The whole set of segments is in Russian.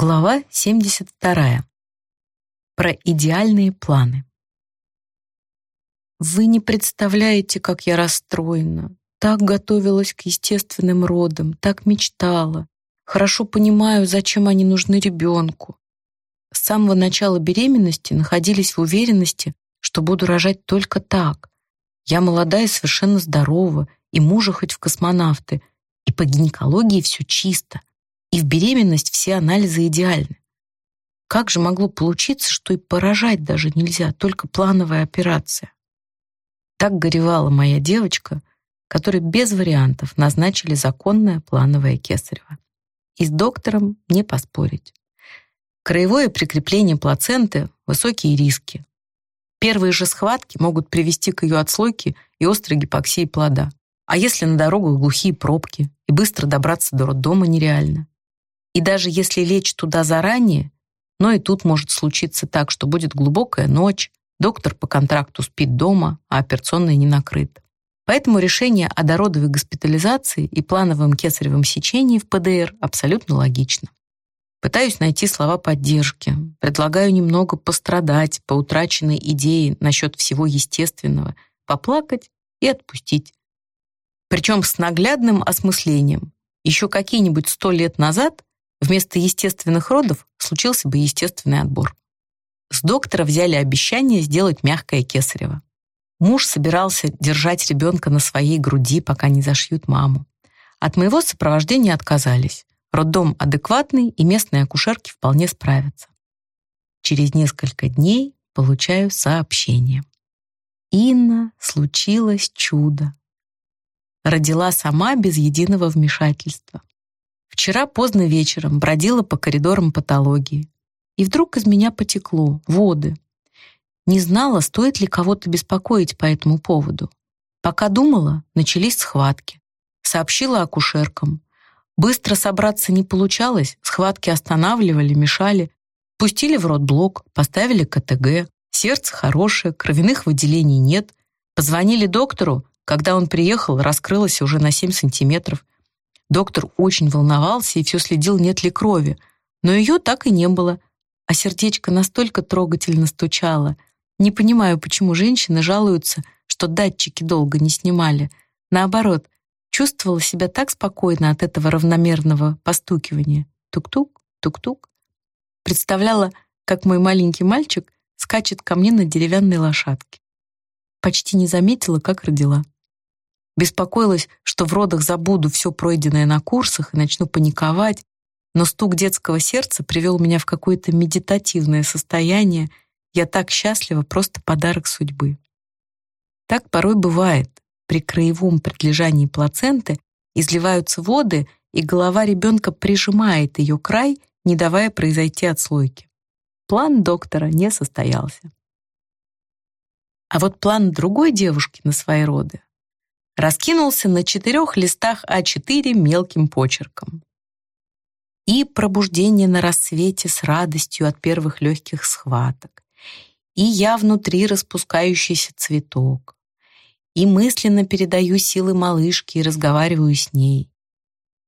Глава 72. Про идеальные планы. Вы не представляете, как я расстроена. Так готовилась к естественным родам, так мечтала. Хорошо понимаю, зачем они нужны ребенку. С самого начала беременности находились в уверенности, что буду рожать только так. Я молодая и совершенно здорова, и мужа хоть в космонавты, и по гинекологии все чисто и в беременность все анализы идеальны. Как же могло получиться, что и поражать даже нельзя, только плановая операция? Так горевала моя девочка, которой без вариантов назначили законное плановое кесарево. И с доктором не поспорить. Краевое прикрепление плаценты – высокие риски. Первые же схватки могут привести к ее отслойке и острой гипоксии плода. А если на дорогах глухие пробки и быстро добраться до роддома нереально? И даже если лечь туда заранее, но и тут может случиться так, что будет глубокая ночь, доктор по контракту спит дома, а операционная не накрыта. Поэтому решение о дородовой госпитализации и плановом кесаревом сечении в ПДР абсолютно логично. Пытаюсь найти слова поддержки, предлагаю немного пострадать по утраченной идее насчет всего естественного, поплакать и отпустить. Причем с наглядным осмыслением. Еще какие-нибудь сто лет назад Вместо естественных родов случился бы естественный отбор. С доктора взяли обещание сделать мягкое кесарево. Муж собирался держать ребенка на своей груди, пока не зашьют маму. От моего сопровождения отказались. Роддом адекватный, и местные акушерки вполне справятся. Через несколько дней получаю сообщение. Инна, случилось чудо. Родила сама без единого вмешательства. Вчера поздно вечером бродила по коридорам патологии. И вдруг из меня потекло, воды. Не знала, стоит ли кого-то беспокоить по этому поводу. Пока думала, начались схватки. Сообщила акушеркам. Быстро собраться не получалось, схватки останавливали, мешали. Пустили в рот блок, поставили КТГ. Сердце хорошее, кровяных выделений нет. Позвонили доктору, когда он приехал, раскрылось уже на 7 сантиметров. Доктор очень волновался и все следил, нет ли крови. Но ее так и не было. А сердечко настолько трогательно стучало. Не понимаю, почему женщины жалуются, что датчики долго не снимали. Наоборот, чувствовала себя так спокойно от этого равномерного постукивания. Тук-тук, тук-тук. Представляла, как мой маленький мальчик скачет ко мне на деревянной лошадке. Почти не заметила, как родила. Беспокоилась, что в родах забуду все пройденное на курсах и начну паниковать, но стук детского сердца привел меня в какое-то медитативное состояние. Я так счастлива, просто подарок судьбы. Так порой бывает. При краевом предлежании плаценты изливаются воды, и голова ребенка прижимает ее край, не давая произойти отслойки. План доктора не состоялся. А вот план другой девушки на свои роды раскинулся на четырех листах А4 мелким почерком. И пробуждение на рассвете с радостью от первых легких схваток, и я внутри распускающийся цветок, и мысленно передаю силы малышки и разговариваю с ней,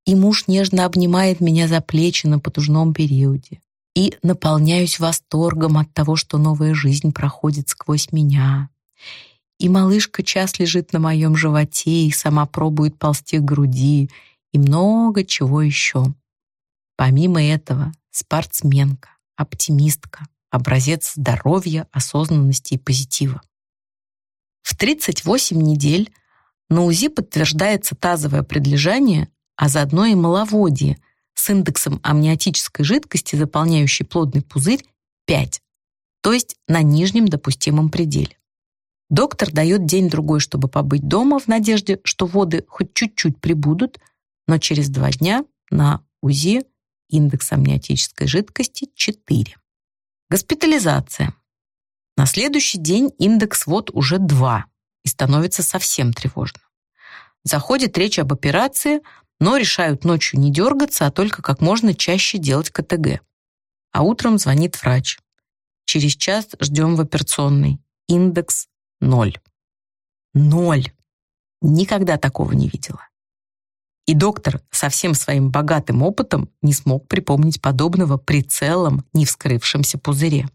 и муж нежно обнимает меня за плечи на потужном периоде, и наполняюсь восторгом от того, что новая жизнь проходит сквозь меня, и малышка час лежит на моем животе и сама пробует ползти к груди, и много чего еще. Помимо этого, спортсменка, оптимистка, образец здоровья, осознанности и позитива. В 38 недель на УЗИ подтверждается тазовое предлежание, а заодно и маловодие с индексом амниотической жидкости, заполняющей плодный пузырь, 5, то есть на нижнем допустимом пределе. Доктор дает день-другой, чтобы побыть дома в надежде, что воды хоть чуть-чуть прибудут, но через два дня на УЗИ индекс амниотической жидкости 4. Госпитализация. На следующий день индекс вод уже 2 и становится совсем тревожно. Заходит речь об операции, но решают ночью не дергаться, а только как можно чаще делать КТГ. А утром звонит врач. Через час ждем в операционной. Индекс Ноль. Ноль. Никогда такого не видела. И доктор со всем своим богатым опытом не смог припомнить подобного при целом не вскрывшемся пузыре.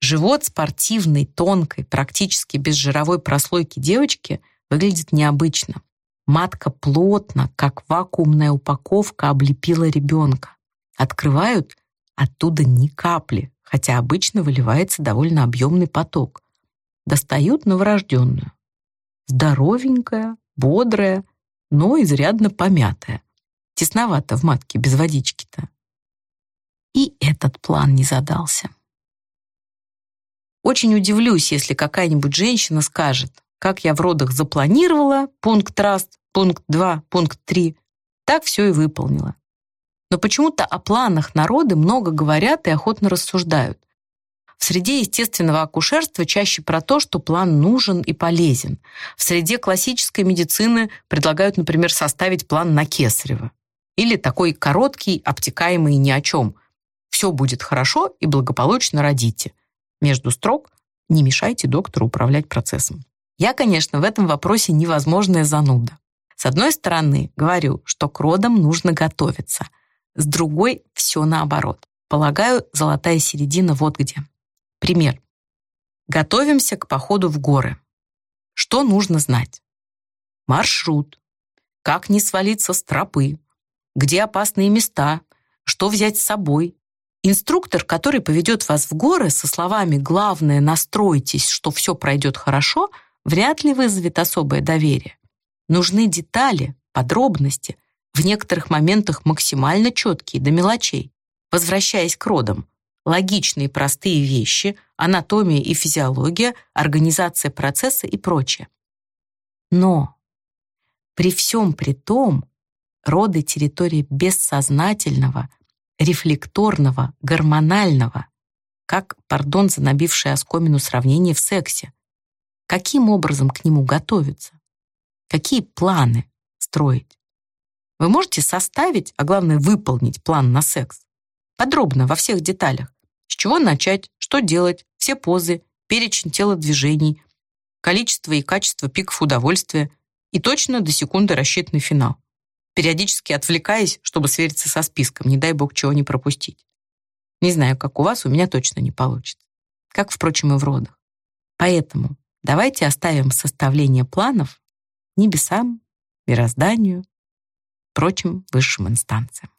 Живот спортивной, тонкой, практически без жировой прослойки девочки выглядит необычно. Матка плотно, как вакуумная упаковка, облепила ребенка. Открывают, оттуда ни капли, хотя обычно выливается довольно объемный поток. Достают новорожденную. Здоровенькая, бодрая, но изрядно помятая. Тесновато в матке без водички-то. И этот план не задался. Очень удивлюсь, если какая-нибудь женщина скажет, как я в родах запланировала, пункт раз, пункт два, пункт три, так все и выполнила. Но почему-то о планах народы много говорят и охотно рассуждают. В среде естественного акушерства чаще про то, что план нужен и полезен. В среде классической медицины предлагают, например, составить план на Кесарева. Или такой короткий, обтекаемый ни о чем. Все будет хорошо и благополучно родите. Между строк не мешайте доктору управлять процессом. Я, конечно, в этом вопросе невозможная зануда. С одной стороны, говорю, что к родам нужно готовиться – с другой все наоборот. Полагаю, золотая середина вот где. Пример. Готовимся к походу в горы. Что нужно знать? Маршрут. Как не свалиться с тропы? Где опасные места? Что взять с собой? Инструктор, который поведет вас в горы со словами «главное, настройтесь, что все пройдет хорошо», вряд ли вызовет особое доверие. Нужны детали, подробности – в некоторых моментах максимально четкие, до мелочей. Возвращаясь к родам, логичные простые вещи, анатомия и физиология, организация процесса и прочее. Но при всем при том, роды — территория бессознательного, рефлекторного, гормонального, как, пардон за набившее оскомину сравнение в сексе. Каким образом к нему готовиться? Какие планы строить? Вы можете составить, а главное выполнить план на секс. Подробно, во всех деталях. С чего начать, что делать, все позы, перечень телодвижений, количество и качество пиков удовольствия и точно до секунды рассчитанный финал. Периодически отвлекаясь, чтобы свериться со списком, не дай бог чего не пропустить. Не знаю, как у вас, у меня точно не получится. Как, впрочем, и в родах. Поэтому давайте оставим составление планов небесам, мирозданию, прочим высшим инстанциям.